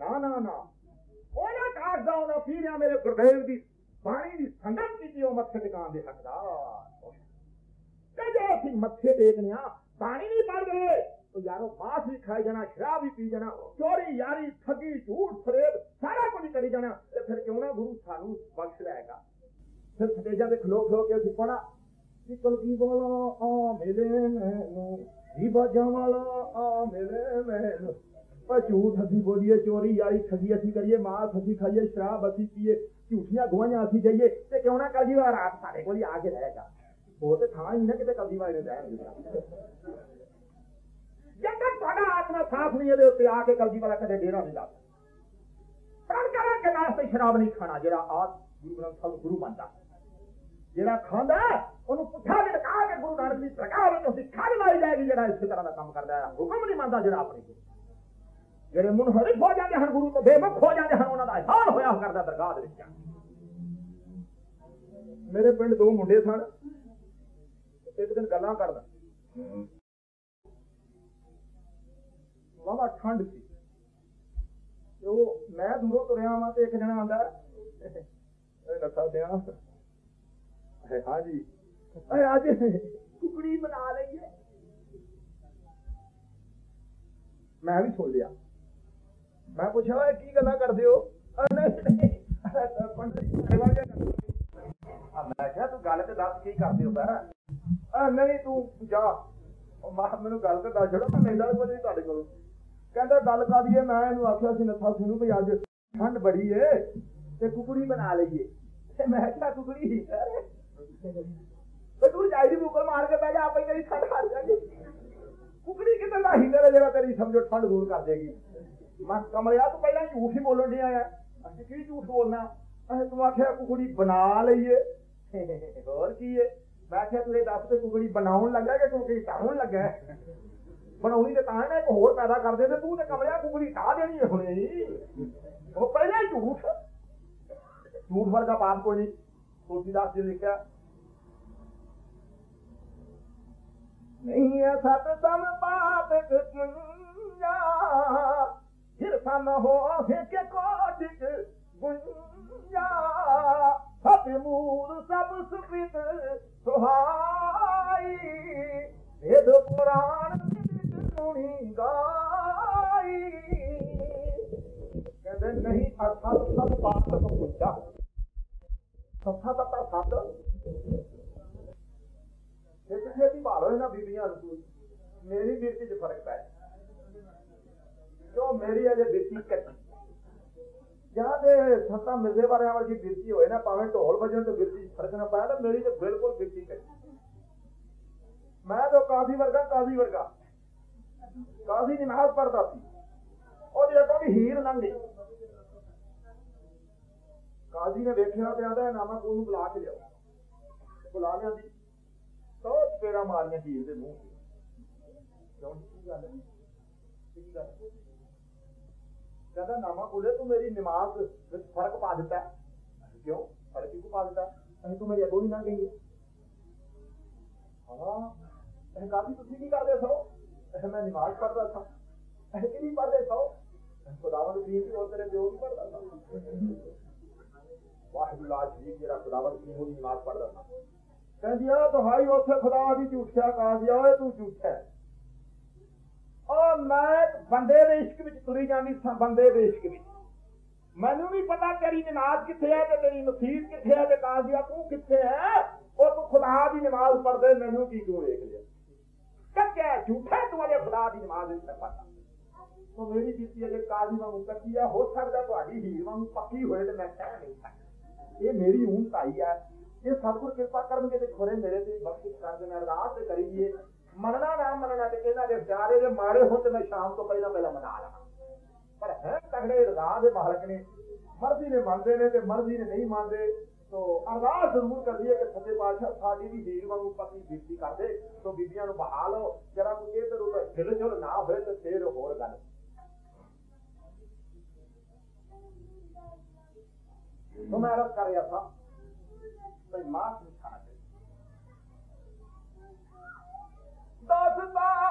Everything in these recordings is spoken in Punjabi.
ਨਾ ਨਾ ਨਾ। ਉਹਨਾਂ ਕਾਰਦਾ ਉਹਨਾਂ ਪੀਰਿਆ ਮੇਰੇ ਗੁਰਦੇਵ ਦੀ ਬਾਣੀ ਦੀ ਸੰਗਤ ਕੀਤੀ ਉਹ ਮੱਥੇ ਟਿਕਾਣ ਦੇ ਹੱਕਦਾਰ ਤੇ ਅਸੀਂ ਮੱਥੇ ਟੇਕਨੇ ਆ ਬਾਣੀ ਨਹੀਂ ਪੜਦੇ ਉਹ ਯਾਰੋ ਮਾਸ ਵੀ ਖਾਈ ਜਾਣਾ, ਸ਼ਰਾਬ ਵੀ ਪੀ ਜਾਣਾ, ਚੋਰੀ, ਯਾਰੀ, ਠੱਗੀ, ਝੂਠ, ਫਰੇਬ, ਸਾਰਾ ਕੁਝ ਕਰੀ ਜਾਣਾ, ਤੇ ਫਿਰ ਕਿਉਂ ਨਾ ਗੁਰੂ ਸਾਨੂੰ ਬਖਸ਼ ਲੈਗਾ? ਫਿਰ ਸਟੇਜਾਂ ਤੇ ਖਲੋ ਖਲੋ ਕੇ ਅਸੀਂ ਪੜਾ ਕਿ ਕਲਗੀ ਵਾਲਾ ਆ ਮਿਲੇ ਮੈਨੂੰ ਜੀ ਬਾਜਾਂ ਆ ਮਿਲੇ ਮੈਨੂੰ। ਪਰ ਝੂਠ ਅਸੀਂ ਬੋਲੀਏ, ਚੋਰੀ, ਯਾਰੀ, ਠੱਗੀ ਅਸੀਂ ਕਰੀਏ ਮਾਸ ਅਸੀਂ ਖਾਈਏ, ਸ਼ਰਾਬ ਅਸੀਂ ਪੀਏ, ਝੂਠੀਆਂ ਗਵਾਹੀਆਂ ਅਸੀਂ ਜਾਈਏ ਤੇ ਕਿਉਂ ਨਾ ਕਲਜੀ ਵਾਲਾ ਰਾਤ ਸਾਡੇ ਕੋਲ ਆ ਕੇ ਰਹੇਗਾ ਉਹ ਤੇ ਥਾਂ ਹੀ ਨਾ ਕਿਤੇ ਕਲਗੀ ਵਾਲੇ ਨੇ ਰਹਿਣ ਜੇਕਰ ਤੁਹਾਡਾ ਆਤਮਾ ਸਾਫ਼ ਨਹੀਂ ਇਹਦੇ ਉੱਤੇ ਆ ਕੇ ਕਲਗੀ ਵਾਲਾ ਕਦੇ ਡੇਰਾ ਨਹੀਂ ਲਾ ਪ੍ਰਣ ਕਰਾਂ ਕਿ ਵਾਸਤੇ ਸ਼ਰਾਬ ਨਹੀਂ ਖਾਣਾ, ਜਿਹੜਾ ਆਪ ਗੁਰੂ ਗ੍ਰੰਥ ਸਾਹਿਬ ਨੂੰ ਗੁਰੂ ਮੰਨਦਾ। ਜਿਹੜਾ ਖਾਂਦਾ ਉਹਨੂੰ ਪੁੱਠਾ ਲਟਕਾ ਕੇ ਗੁਰੂ ਨਾਨਕ ਦੀ ਪ੍ਰਕਾਰ ਵਿੱਚ ਉਸੇ ਖਾਣ ਵਾਲੀ ਜਾਏਗੀ, ਜਿਹੜਾ ਇਸੇ ਤਰ੍ਹਾਂ ਦਾ ਕੰਮ ਕਰਦਾ ਹੈ। ਹੁਕਮ ਨਹੀਂ ਮੰਨਦਾ ਜਿਹੜਾ ਆਪਣੇ ਕੋਲ ਜਿਹੜੇ ਮੁਨਹਰਿਫ ਹੋ ਜਾਂਦੇ ਹਨ ਗੁਰੂ ਤੋਂ ਬੇਮੁਖ ਹੋ ਜਾਂਦੇ ਹਨ, ਉਹਨਾਂ ਦਾ ਇਹਾਨ ਹੋਇਆ ਕਰਦਾ ਦਰਗਾਹ ਦੇ ਵਿੱਚ। ਮੇਰੇ ਪਿੰਡ ਦੋ ਮੁੰਡੇ ਸਨ, ਇੱਕ ਦਿਨ ਗੱਲਾਂ ਕਰਦਾ। ਵਾਵਾ ਠੰਡ ਸੀ। ਤੇ ਉਹ ਮੈਂ ਦੂਰੋਂ ਤੁਰਿਆ ਵਾਂ ਤੇ ਇੱਕ ਜਣਾ ਆਂਦਾ, ਇਹ ਨੱਥਾ ਦਿਆਂ ਹੈ ਹਾਂਜੀ ਏ ਅੱਜ ਕੁਕੜੀ ਬਣਾ ਲਈਏ। ਮੈਂ ਵੀ ਸੁਣ ਲਿਆ। ਮੈਂ ਪੁੱਛਿਆ, ਓਏ, ਕੀ ਗੱਲਾਂ ਕਰਦੇ ਹੋ? ਨਹੀਂ ਨਹੀਂ ਮੈਂ ਕਿਹਾ, ਤੂੰ ਗੱਲ ਤੇ ਦੱਸ ਕੀ ਕਰਦੇ ਹੋ ਬੈ ਆ ਨਹੀਂ, ਤੂੰ ਜਾ। ਮਾਂ, ਮੈਨੂੰ ਗੱਲ ਤੇ ਦੱਸ ਛੜੋ ਮੈਂ ਲੈਂਦਾ ਕੁਝ ਨਹੀਂ ਤੁਹਾਡੇ ਕੋਲ। ਕਹਿੰਦਾ, ਗੱਲ ਕਾਦੀ ਹੈ ਮੈਂ ਇਹਨੂੰ ਆਖਿਆ ਸੀ ਨੱਥਾ ਸਿੰਘ ਨੂੰ ਵੀ ਅੱਜ ਠੰਡ ਬੜੀ ਏ ਤੇ ਕੁਕੜੀ ਬਣਾ ਲਈਏ। ਤੇ ਮੈਂ ਕਿਹਾ, ਕੁਕੜੀ ਹੀ ਤੇ ਤੂੰ ਜਾਈ ਦੀ ਬੁਕਲ ਮਾਰ ਕੇ ਬਹਿ ਜਾ, ਆਪੇ ਤੇਰੀ ਠੰਡ ਹਟ ਜਾਏਗੀ। ਕੁਕੜੀ ਕਿਤੇ ਦਾ ਤੇਰਾ ਜਿਹੜਾ ਤੇਰੀ ਸਮਝੋ ਠੰਡ ਦੂਰ ਕਰ ਦੇਗੀ। ਮੈਂ ਕਮਲਿਆ, ਤੂੰ ਪਹਿਲਾਂ ਝੂਠ ਹੀ ਬੋਲਣ ਡਿਆ ਆ। ਅਸੀਂ ਕੀ ਝੂਠ ਬੋਲਣਾ? ਅਸੀਂ ਤੂੰ ਆਖਿਆ ਕੁਕੜੀ ਬਣਾ ਲਈਏ। ਹੋਰ ਕੀ ਏ? ਮੈਂ ਆਖਿਆ ਤੂੰ ਇਹ ਦੱਸ ਤੇ ਕੁਕੜੀ ਬਣਾਉਣ ਲੱਗਾ ਕਿ ਕੁਕੜੀ ਢਾਉਣ ਲੱਗਾ? ਬਣਾਉਣੀ ਤੇ ਤਾਂ ਨਾ ਇੱਕ ਹੋਰ ਪੈਦਾ ਕਰਦੇ ਤੇ ਤੂੰ ਤੇ ਕਮਲਿਆ ਕੁਕੜੀ ਢਾ ਦੇਣੀ ਹੈ ਹੁਣੇ। ਉਹ ਪਹਿਲਾਂ ਝੂਠ। ਝੂਠ ਵਰਗਾ ਪਾਪ ਕੋਈ ਨਹੀਂ। ਤੁਲਸੀਦਾਸ ਜੀ ਲਿਖਿਆ ਨਹੀਂ ਹੈ ਸਤ ਸਮ ਪਾਪ ਕੁੰਜਾ ਫਿਰ ਸਮ ਹੋ ਕੇ ਕੋਟਿਕ ਗੁੰਜਾ ਸਤ ਮੂਲ ਸਭ ਸੁਪਿਤ ਸੁਹਾਈ ਵੇਦ ਪੁਰਾਣ ਸੁਣੀ ਗਾਈ ਕਹਿੰਦੇ ਨਹੀਂ ਅਰਥਾਤ ਸਭ ਪਾਪ ਕੁੰਜਾ ਸੱਥਾ ਤੱਤਾ ਸੱਤ ਛੇਤੀ ਛੇਤੀ ਭਾਲੋ ਇਹਨਾਂ ਬੀਬੀਆਂ ਨੂੰ ਮੇਰੀ ਬਿਰਤੀ 'ਚ ਫ਼ਰਕ ਪੈ। ਕਿਉਂ ਮੇਰੀ ਅਜੇ ਬਿਰਤੀ ਕੱਚੀ ਜਾਂ ਤੇ ਸੱਤਾ ਮਿਰਜ਼ੇ ਵਾਲਿਆਂ ਵਰਗੀ ਬਿਰਤੀ ਹੋਏ ਨਾ, ਭਾਵੇਂ ਢੋਲ ਵਜਣ ਤੇ ਬਿਰਤੀ ਫ਼ਰਕ ਨਾ ਪਾਇਆ ਤਾਂ ਮੇਰੀ ਤੇ ਬਿਲਕੁਲ ਬਿਰਤੀ ਕੱਚੀ ਮੈਂ ਤਾਂ ਕਾਜ਼ੀ ਵਰਗਾ ਕਾਜ਼ੀ ਵਰਗਾ। ਕਾਜ਼ੀ ਨਮਾਜ਼ ਪੜਦਾ ਸੀ। ਉਹਦੇ ਅੱਗੋਂ ਵੀ ਹੀਰ ਲੰਘੀ। ਕਾਜ਼ੀ ਨੇ ਵੇਖਿਆ ਤੇ ਆਂਦਾ ਨਾਮਾ ਕੋਲ ਨੂੰ ਬੁਲਾ ਕੇ ਲਿਆਓ। ਬੁਲਾ ਲਿਆਂਦੀ। ਸੌ ਚਪੇੜਾ ਮਾਰੀਆਂ ਹੀਰ ਦੇ ਮੂੰਹ ਤੇ। ਕਿਉਂ ਕੀ ਗੱਲ ਹੈ? ਕੀ ਗੱਲ ਕਹਿੰਦਾ, ਨਾਮਾ ਕੋਲੇ ਤੂੰ ਮੇਰੀ ਨਮਾਜ਼ ਵਿੱਚ ਫ਼ਰਕ ਪਾ ਦਿੱਤਾ ਕਿਉਂ? ਫ਼ਰਕ ਕਿਉਂ ਪਾ ਦਿੱਤਾ? ਅਸੀਂ ਤੂੰ ਮੇਰੀ ਅਗੋ ਹੀ ਨਾ ਗਈ ਹਾਂ, ਇਹ ਕਾਫੀ ਤੁਸੀਂ ਕੀ ਕਰਦੇ ਸੋ? ਇਹ ਮੈਂ ਨਮਾਜ਼ ਪੜਦਾ ਸਾਂ। ਇਹ ਕੀ ਪੜਦੇ ਸੋ? ਖੁਦਾਵੰਦ ਕਰੀਮ ਦੀ ਉਹ ਤੇਰੇ ਪਿਓ ਵੀ ਪੜਦਾ ਸਾਂ। ਵਾਹਿਗੁਰੂ ਲਾ ਸ਼ਰੀਕ ਜਿਹੜਾ ਖੁਦਾਵੰਦ ਕਰੀਮ ਦੀ ਨਮਾਜ਼ ਪੜਦਾ ਸਾਂ। ਕਹਿੰਦੀ, ਆ ਤੁਹਾਈ ਉੱਥੇ ਖੁਦਾ ਦੀ ਝੂਠਿਆ ਕਾਜ਼ੀ ਓਏ, ਤੂੰ ਝੂਠਾ ਉਹ ਮੈਂ ਬੰਦੇ ਦੇ ਇਸ਼ਕ ਵਿੱਚ ਤੁਰੀ ਜਾਂਦੀ ਬੰਦੇ ਦੇ ਇਸ਼ਕ ਵਿੱਚ। ਮੈਨੂੰ ਨਹੀਂ ਪਤਾ ਤੇਰੀ ਨਮਾਜ਼ ਕਿੱਥੇ ਹੈ ਤੇ ਤੇਰੀ ਮਸੀਤ ਕਿੱਥੇ ਹੈ ਤੇ ਕਾਜ਼ੀਆ ਤੂੰ ਕਿੱਥੇ ਹੈ ਉਹ ਤੂੰ ਖੁਦਾ ਦੀ ਨਮਾਜ਼ ਪੜਦੇ ਮੈਨੂੰ ਕੀ ਤੂੰ ਵੇਖ ਲਿਆ? ਕੱਚਾ, ਝੂਠਾ ਤੂੰ ਅਜੇ ਖੁਦਾ ਦੀ ਨਮਾਜ਼ ਵਿੱਚ ਨਹੀਂ ਪੜਦਾ ਉਹ ਮੇਰੀ ਬੀਤੀ ਅਜੇ ਕਾਜ਼ੀ ਵਾਂਗੂ ਕੱਚੀ ਆ, ਹੋ ਸਕਦਾ ਤੁਹਾਡੀ ਹੀਰ ਵਾਂਗੂ ਪੱਕੀ ਹੋਏ ਤੇ ਮੈਂ ਕਹਿ ਨਹੀਂ ਸਕਦਾ। ਇਹ ਮੇਰੀ ਊਂ ਤਾਈ ਆ। ਇਹ ਸਤਿਗੁਰ ਕਿਰਪਾ ਕਰਨਗੇ ਤੇ ਖੋਰੇ ਮੇਰੇ ਤੇ ਬਖਸ਼ਿਸ਼ ਕਰ ਦੇਣ ਅਰਦਾਸ ਤੇ ਕਰੀਏ, ਮਰਨਾ ਨਾ ਮੰਨਣਾ ਤੇ ਇਹਨਾਂ ਦੇ ਪਿਆਰੇ ਦੇ ਮਾਰੇ ਹੋਣ ਤੇ ਮੈਂ ਸ਼ਾਮ ਤੋਂ ਪਹਿਲਾਂ ਪਹਿਲਾਂ ਮਨਾ ਲਵਾਂ ਪਰ ਹੈ ਤਗੜੇ ਰਜ਼ਾ ਦੇ ਮਾਲਕ ਨੇ। ਮਰਜ਼ੀ ਨੇ ਮੰਨਦੇ ਨੇ ਤੇ ਮਰਜ਼ੀ ਨੇ ਨਹੀਂ ਮੰਨਦੇ। ਤੋ ਅਰਦਾਸ ਜ਼ਰੂਰ ਕਰਦੀ ਹੈ ਕਿ ਸੱਚੇ ਪਾਤਸ਼ਾਹ ਸਾਡੀ ਵੀ ਹੀਰ ਵਾਂਗੂ ਪਤੀ ਬੇਨਤੀ ਕਰਦੇ। ਤੋ ਬੀਬੀਆਂ ਨੂੰ ਬਹਾ ਲਓ ਜਰਾ ਕੋਈ ਇਧਰ ਉਧਰ ਹਿਲਜੁਲ ਨਾ ਹੋਏ ਤੇ ਫੇਰ ਹੋਰ ਗੱਲ। ਮੈਂ ਕਰ ਰਿਹਾ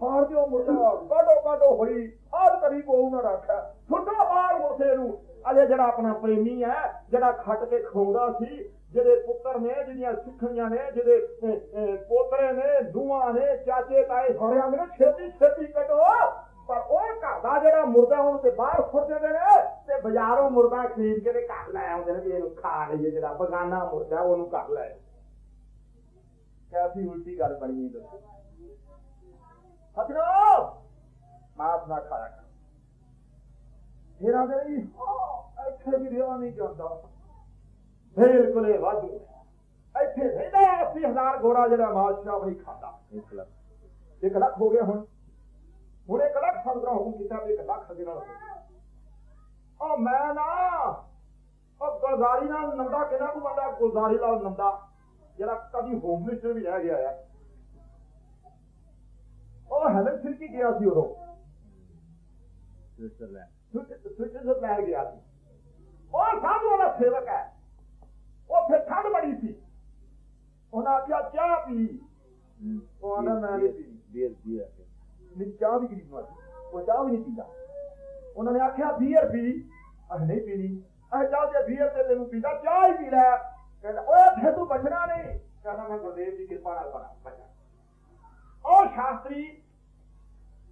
ਫਾੜ ਦਿਓ ਮੁਰਦਾ, ਕਾਢੋ ਕਾਢੋ ਹੋਈ। ਆਦ ਕਰੀ ਕੋ ਨਾ ਰੱਖਿਆ। ਸੁੱਟੋ ਬਾਹਰ ਮੁਰਦੇ ਨੂੰ। ਅਜੇ ਜਿਹੜਾ ਆਪਣਾ ਪ੍ਰੇਮੀ ਹੈ, ਜਿਹੜਾ ਖੱਟ ਕੇ ਖਵਾਉਂਦਾ ਸੀ ਜਿਹੜੇ ਪੁੱਤਰ ਨੇ ਜਿਹੜੀਆਂ ਸਿੱਖਣੀਆਂ ਨੇ, ਜਿਹਦੇ ਪੋਤਰੇ ਨੇ ਦੂਆਂ ਨੇ, ਚਾਚੇ, ਤਾਏ, ਸਹੁਰਿਆਂ ਨੇ, ਛੇਤੀ ਛੇਤੀ ਕੱਢੋ। ਪਰ ਉਹ ਘਰ ਦਾ ਜਿਹੜਾ ਮੁਰਦਾ ਉਹਨੂੰ ਤੇ ਬਾਹਰ ਸੁੱਟ ਦਿੰਦੇ ਨੇ, ਤੇ ਬਾਜ਼ਾਰੋਂ ਮੁਰਦਾ ਖਰੀਦ ਕੇ ਤੇ ਘਰ ਲੈ ਆਉਂਦੇ ਨੇ ਵੀ ਇਹਨੂੰ ਖਾ ਲਈਏ ਜਿਹੜਾ ਬਗਾਨਾ ਮੁਰਦਾ ਉਹਨੂੰ ਘਰ ਲੈ ਕੈਸੀ ਉਲਟੀ ਗੱਲ ਬਣੀ ਦੱਸੋ? ਸਤਿਨਾਮ! ਮਾਫ ਨਾ ਖਾਇਆ ਕਰ ਫਿਰ ਹਾਂ, ਇੱਥੇ ਵੀ ਰਿਹਾ ਨਹੀਂ ਜਾਂਦਾ। ਬਿਲਕੁਲ ਇਹ ਵਾਧੂ ਹੈ। ਇੱਥੇ ਰਹਿੰਦਾ 80000 ਗੋਰਾ ਜਿਹੜਾ ਸ਼ਰਾਬ ਨਹੀਂ ਖਾਂਦਾ। ਇੱਕ ਲੱਖ। ਇੱਕ ਲੱਖ ਹੋ ਗਿਆ ਹੁਣ। ਹੁਣ ਇੱਕ ਲੱਖ ਸੰਗਰਾ ਹੁਕਮ ਕੀਤਾ ਵੀ ਇੱਕ ਲੱਖ ਦੇ ਨਾਲ ਉਹ ਮੈਂ ਨਾ ਉਹ ਗੁਲਜ਼ਾਰੀ ਨਾਲ ਨੰਦਾ ਕਿਹਨਾਂ ਕੋ ਬੰਦਾ ਗੁਲਜ਼ਾਰੀ ਨਾਲ ਨੰਦਾ ਜਿਹੜਾ ਕਦੀ ਹੋਮ ਮਿਨਿਸਟਰ ਵੀ ਰਹਿ ਗਿਆ ਆ। ਉਹ ਹੈਲਨ ਸਿਲਕੀ ਗਿਆ ਸੀ ਉਦੋਂ? ਸਵਿਟਜ਼ਰਲੈਂਡ। ਸਵਿਟਜ਼ਰਲੈਂਡ ਗਿਆ ਸੀ। ਉਹ ਸਾਧੂ ਵਾਲਾ ਸੇਵਕ ਹੈ। ਉੱਥੇ ਠੰਡ ਬੜੀ ਸੀ। ਉਹਨਾਂ ਆਖਿਆ ਚਾਹ ਪੀ। ਉਹ ਆਂਹਦਾ ਮੈਂ ਨਹੀਂ ਪੀਣੀ। ਬੀਅਰ ਬੀਅਰ ਨਹੀਂ ਚਾਹ ਵੀ ਗਰੀਬ ਨੂੰ ਉਹ ਚਾਹ ਵੀ ਨਹੀਂ ਪੀਂਦਾ। ਉਹਨਾਂ ਨੇ ਆਖਿਆ ਬੀਅਰ ਪੀ। ਅਸੀਂ ਨਹੀਂ ਪੀਣੀ। ਅਸੀਂ ਚਾਹ ਤੇ ਬੀਅਰ ਤੇ ਤੈਨੂੰ ਪੀਂਦਾ ਚਾਹ ਹੀ ਪੀ ਲੈ। ਕਹਿੰਦਾ ਓਏ ਫਿਰ ਤੂੰ ਬਚਣਾ ਨਹੀਂ। ਕਹਿੰਦਾ ਮੈਂ ਗੁਰਦੇਵ ਦੀ ਕਿਰਪਾ ਨਾਲ ਬਣਾ ਬਚਾ ਉਹ ਸ਼ਾਸਤਰੀ,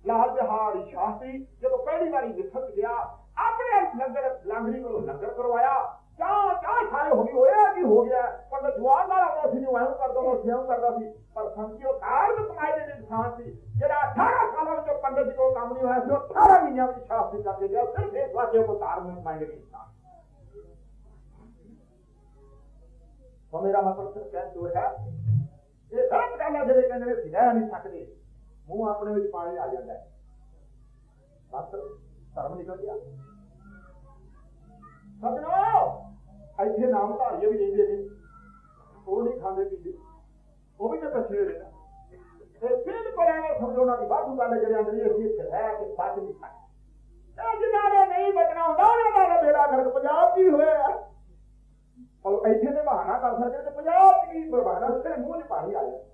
ਲਾਲ ਬਿਹਾਰੀ ਸ਼ਾਸਤਰੀ, ਜਦੋਂ ਪਹਿਲੀ ਵਾਰੀ ਵਿਖਤ ਗਿਆ, ਆਪਣੇ ਲੰਗਰ, ਲੰਗਰੀ ਕੋਲੋਂ ਲੰਗਰ ਕਰਵਾਇਆ, ਚਾਹ ਚਾਹ ਸਾਰੇ ਹੋ ਗਈ ਹੋਇਆ ਕੀ ਹੋ ਗਿਆ? ਪਰ ਜਵਾਨ ਨਾਲ ਆਉਂਦਾ ਸੀ ਜੋ ਕਰਦਾ ਉਹ ਸਿਆਂ ਕਰਦਾ ਸੀ, ਪਰ ਸੰਕਿਓ ਕਾਰਨ ਕਮਾਈ ਦੇ ਇਨਸਾਨ ਸੀ, ਜਿਹੜਾ 18 ਸਾਲਾਂ ਵਿੱਚ ਪੰਡਤ ਜੀ ਕੋਲ ਕੰਮ ਨਹੀਂ ਹੋਇਆ ਸੀ, ਉਹ 18 ਮਹੀਨਿਆਂ ਵਿੱਚ ਸ਼ਾਸਤਰੀ ਕਰਕੇ ਗਿਆ ਸਿਰਫ ਇਸ ਵਾਜੇ ਕੋ ਧਾਰਮਿਕ ਮਾਈਂਡ ਦੇ ਇਨਸਾਨ ਉਹ ਮੇਰਾ ਮਤਲਬ ਸਿਰਫ ਕਹਿਣ ਹੈ ਇਹ ਗਲਤ ਗੱਲ ਜਿਹੜੇ ਕਹਿੰਦੇ ਨੇ ਅਸੀਂ ਨਹੀਂ ਸਕਦੇ, ਮੂੰਹ ਆਪਣੇ ਵਿੱਚ ਪਾਣੀ ਆ ਜਾਂਦਾ। ਹੈ ਬਸ ਧਰਮ ਨਿਕਲ ਗਿਆ। ਸਜਣੋ ਇੱਥੇ ਨਾਮ ਧਾਰੀਏ ਵੀ ਰਹਿੰਦੇ ਨੇ। ਉਹ ਨਹੀਂ ਖਾਂਦੇ ਪੀਂਦੇ। ਉਹ ਵੀ ਤੇ ਪਛੜੇ ਨੇ। ਤੇ ਬਿਲਕੁਲ ਐਵੇਂ ਸਮਝੋ ਦੀ ਵਾਧੂ ਗੱਲ ਹੈ ਜਿਹੜੇ ਅੰਦਰ ਹੀ ਇੱਥੇ ਰਹਿ ਕੇ ਬਚ ਨਹੀਂ ਸਕਦੇ ਇਹ ਜਿਨ੍ਹਾਂ ਨੇ ਨਹੀਂ ਬਚਣਾ ਹੁੰਦਾ, ਉਹਨਾਂ ਦਾ ਬੇੜਾ ਗਰਕ ਪੰਜਾਬ 'ਚ ਹੋਇਆ। ਹੈ ਇੱਥੇ ਬਹਾਨਾ ਕਰ ਸਕਦੇ ਤੇ ਪੰਜਾਬ 'ਚ ਕੀ ਬਹਾਨਾ ਸਿਰ ਮੂੰਹ 'ਚ ਪਾਣੀ ਆ ਜਾਂਦਾ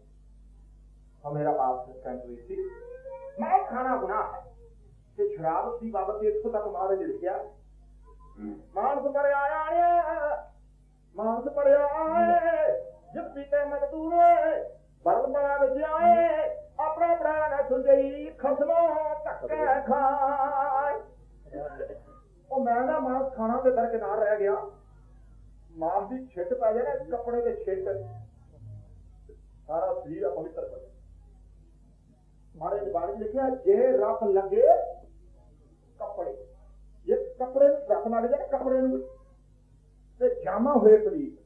और मेरा बाप कंट हुई थी मैं खाना गुनाह है कि शराब की बाबत इतों तक मारे लिख गया मानस पड़िया आए मानस पड़िया आए जिस पीते मजदूर बरल बड़ा विच आए अपना प्राण सुंदरी खसमो धक्के खाए ਉਹ ਮੈਂ ਨਾ ਮਾਸ ਖਾਣਾ ਤੇ ਦਰਕਿਨਾਰ ਰਹਿ ਗਿਆ ਮਾਸ ਦੀ ਛਿੱਟ ਪੈ ਜਾਏ ਨਾ ਕੱਪੜੇ ਦੇ ਛਿੱਟ। ਸਾਰਾ ਸਰੀਰ ਅਪਵਿੱਤਰ ਹੋ ਜਾਏ। ਮਾਰੇ ਨੇ ਬਾਣੀ ਲਿਖਿਆ, ਜੇ ਰੱਖ ਲੱਗੇ ਕੱਪੜੇ। ਜੇ ਕੱਪੜੇ ਨੂੰ ਰੱਖ ਲੱਗ ਜਾਏ ਕੱਪੜੇ ਨੂੰ ਤੇ ਜਾਮਾ ਹੋਏ ਪਲੀਤ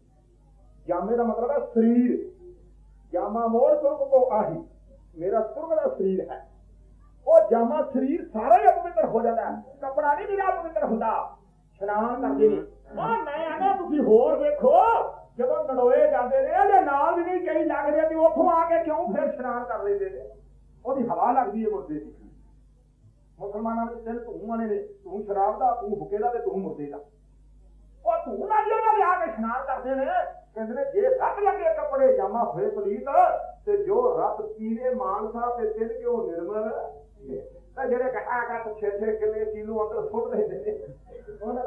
ਜਾਮੇ ਦਾ ਮਤਲਬ ਹੈ ਸਰੀਰ। ਜਾਮਾ ਮੋਰ ਤੁਰਗ ਕੋ ਆਹੀ। ਮੇਰਾ ਤੁਰਗ ਦਾ ਸਰੀਰ ਹੈ। ਉਹ ਜਾਮਾ ਸਰੀਰ ਸਾਰਾ ਹੀ ਅਪਵਿੱਤਰ ਹੋ ਜਾਂਦਾ ਹੈ। ਕੱਪੜਾ ਨਹੀਂ ਮੇਰਾ ਅਪਵਿੱਤਰ ਹੁੰਦਾ। ਇਸ਼ਨਾਨ ਕਰਦੇ ਨੇ। ਆ ਮੈਂ ਆਣਾ ਤੁਸੀਂ ਹੋਰ ਵੇਖੋ, ਜਦੋਂ ਨੜੋਏ ਜਾਂਦੇ ਨੇ, ਇਹਦੇ ਨਾਲ ਵੀ ਨਹੀਂ ਕਈ ਲੱਗਦੇ ਵੀ ਉੱਥੋਂ ਆ ਕੇ ਕਿਉਂ ਫਿਰ ਇਸ਼ਨਾਨ ਕਰ ਲੈਂਦੇ ਨੇ। ਉਹਦੀ ਹਵਾ ਲੱਗਦੀ ਹੈ ਮੁਰਦੇ ਦੀ। ਮੁਸਲਮਾਨਾਂ ਵਿੱਚ ਤਿੰਨ ਧੂਆਂ ਨੇ। ਤੂੰ ਸ਼ਰਾਬ ਦਾ ਤੂੰ ਹੁੱਕੇ ਦਾ ਤੇ ਤੂੰ ਮੁਰਦੇ ਦਾ। ਉਹ ਧੂ ਨਾਲ ਉਹਨਾਂ ਦੇ ਆ ਕੇ ਇਸ਼ਨਾਨ ਕਰਦੇ ਨੇ। ਕਹਿੰਦੇ ਨੇ, ਜੇ ਰੱਤ ਲੱਗੇ ਕੱਪੜੇ, ਜਾਮਾ ਹੋਏ ਪਲੀਤ, ਤੇ ਜੋ ਰੱਬ ਪੀਵੇ ਮਾਨਸਾ ਤੇ ਤਿਲ ਕਿਉਂ ਨਿਰਮਲ ਤਾਂ ਜਿਹੜੇ ਘਟਾ ਘਟ ਛੇ ਛੇ ਕਿਲੇ ਕਿਲੋ ਅੰਦਰ ਸੁੱਟ ਲੈਂਦੇ ਨੇ। ਉਹਨਾਂ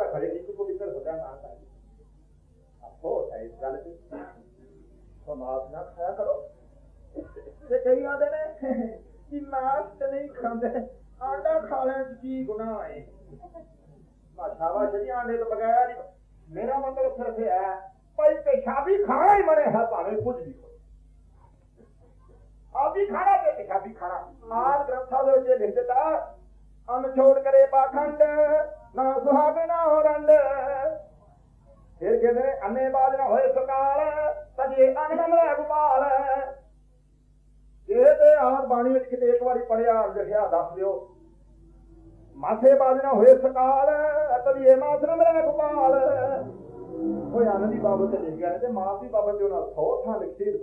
ਤੇ ਨਹੀਂ ਖਾਂਦੇ। ਆਂਡਾ ਖਾ ਲੈਣ ਚ ਕੀ ਗੁਨਾਹ ਹੈ? ਮਾਸ਼ਾਵਾ ਜਿਹੜੀ ਆਂਡੇ ਤੋਂ ਬਗੈਰ ਹੀ ਮੇਰਾ ਮਤਲਬ ਸਿਰਫ ਇਹ ਹੈ, ਭਾਈ ਪਿਸ਼ਾਬੀ ਖਾਣਾ ਹੀ ਮਰੇ ਹੈ ਭਾਵੇਂ ਕੁਝ ਵੀ ਆਪ ਵੀ ਖਾਣਾ ਤੇ ਪਿਸ਼ਾਬੀ ਖਾਣਾ। ਆਦ ਗ੍ਰੰਥਾਂ ਦੇ ਵਿੱਚ ਲਿਖ ਦਿੱਤਾ ਅਨ ਛੋੜ ਕਰੇ ਪਾਖੰਡ। ਨਾ ਸੁਹਾਗਣਾ ਹੋ ਰੰਡ ਫਿਰ ਕਹਿੰਦੇ ਨੇ, ਅੰਨੇ ਬਾਜ ਨਾ ਹੋਏ ਸਕਾਲ ਤਜੇ ਅਨੰਦ ਲੈ ਗੋਪਾਲ। ਇਹ ਤੇ ਆਹ ਬਾਣੀ ਵਿੱਚ ਕਿਤੇ ਇੱਕ ਵਾਰੀ ਪੜਿਆ ਲਿਖਿਆ, ਦੱਸ ਦਿਓ। ਮਾਥੇ ਬਾਜ ਨਾ ਹੋਏ ਸਕਾਲ ਤਜੇ ਮਾਸਰਮ ਲੈ ਗੋਪਾਲ। ਕੋਈ ਆਨੰਦ ਦੀ ਬਾਬਤ ਲਿਖਿਆ ਲਿਖ ਤੇ ਮਾਸ ਦੀ ਬਾਬਤ ਤੇ ਉਹਨਾਂ 100 ਥਾਂ ਲਿਖੀ